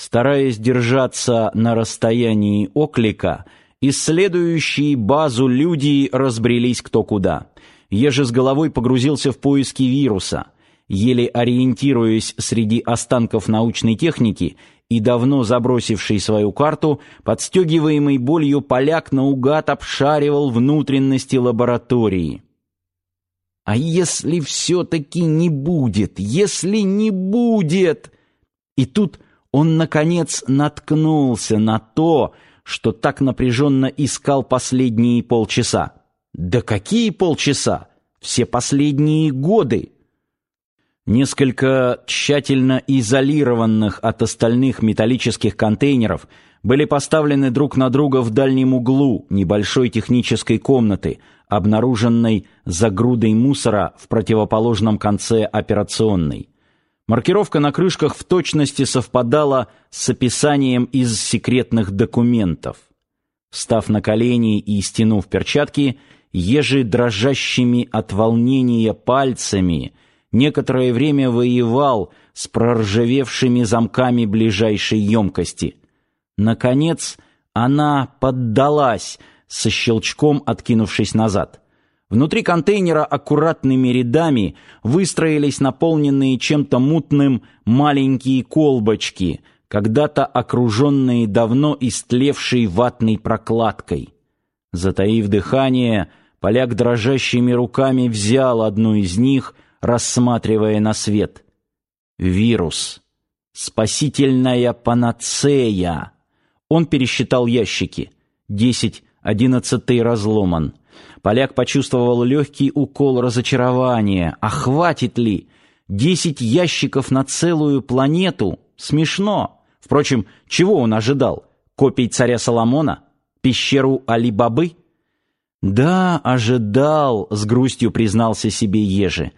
Стараясь держаться на расстоянии оклика, исследующие базу люди разбрелись кто куда. Еже с головой погрузился в поиски вируса. Еле ориентируясь среди останков научной техники и давно забросивший свою карту, подстегиваемый болью поляк наугад обшаривал внутренности лаборатории. А если все-таки не будет? Если не будет? И тут он, наконец, наткнулся на то, что так напряженно искал последние полчаса. Да какие полчаса? Все последние годы! Несколько тщательно изолированных от остальных металлических контейнеров были поставлены друг на друга в дальнем углу небольшой технической комнаты, обнаруженной за грудой мусора в противоположном конце операционной. Маркировка на крышках в точности совпадала с описанием из секретных документов. Встав на колени и стянув перчатки, Ежи дрожащими от волнения пальцами некоторое время воевал с проржавевшими замками ближайшей емкости. Наконец, она поддалась, со щелчком откинувшись назад. Внутри контейнера аккуратными рядами выстроились наполненные чем-то мутным маленькие колбочки, когда-то окруженные давно истлевшей ватной прокладкой. Затаив дыхание, поляк дрожащими руками взял одну из них, рассматривая на свет. Вирус. Спасительная панацея. Он пересчитал ящики. Десять, одиннадцатый разломан. Поляк почувствовал легкий укол разочарования. А хватит ли? Десять ящиков на целую планету? Смешно. Впрочем, чего он ожидал? Копий царя Соломона? Пещеру Али-Бабы? Да, ожидал, с грустью признался себе Ежи.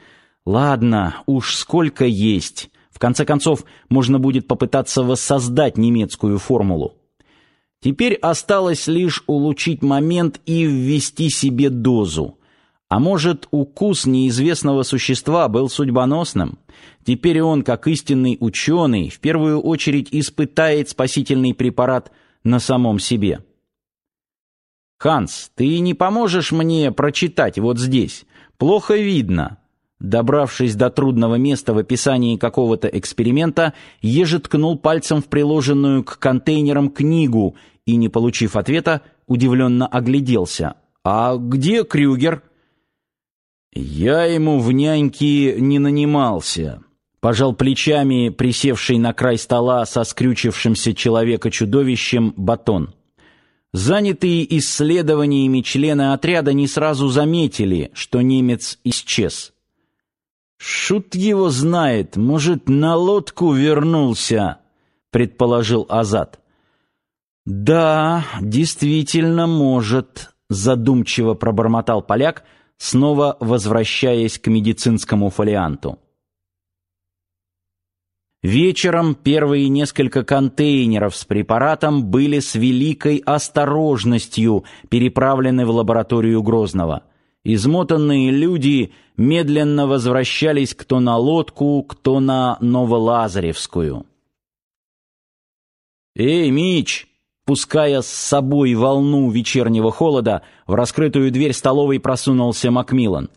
Ладно, уж сколько есть. В конце концов, можно будет попытаться воссоздать немецкую формулу. Теперь осталось лишь улучшить момент и ввести себе дозу. А может, укус неизвестного существа был судьбоносным? Теперь он, как истинный ученый, в первую очередь испытает спасительный препарат на самом себе. «Ханс, ты не поможешь мне прочитать вот здесь? Плохо видно». Добравшись до трудного места в описании какого-то эксперимента, Ежи ткнул пальцем в приложенную к контейнерам книгу и, не получив ответа, удивленно огляделся. «А где Крюгер?» «Я ему в няньки не нанимался», — пожал плечами присевший на край стола со скрючившимся человека-чудовищем батон. Занятые исследованиями члены отряда не сразу заметили, что немец исчез. «Шут его знает, может, на лодку вернулся», — предположил Азат. «Да, действительно может», — задумчиво пробормотал поляк, снова возвращаясь к медицинскому фолианту. Вечером первые несколько контейнеров с препаратом были с великой осторожностью переправлены в лабораторию Грозного. Измотанные люди медленно возвращались кто на лодку, кто на Новолазаревскую. «Эй, Мич!» Пуская с собой волну вечернего холода, в раскрытую дверь столовой просунулся Макмиллан.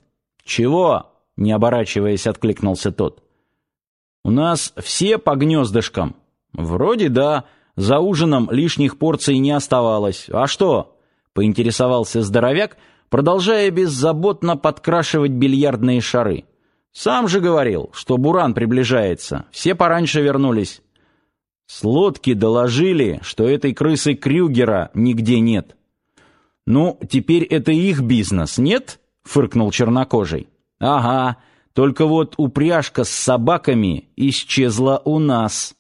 «Чего?» — не оборачиваясь, откликнулся тот. «У нас все по гнездышкам». «Вроде да. За ужином лишних порций не оставалось. А что?» — поинтересовался здоровяк, продолжая беззаботно подкрашивать бильярдные шары. «Сам же говорил, что буран приближается. Все пораньше вернулись». С лодки доложили, что этой крысы Крюгера нигде нет. Ну, теперь это их бизнес, нет? фыркнул чернокожий. Ага, только вот упряжка с собаками исчезла у нас.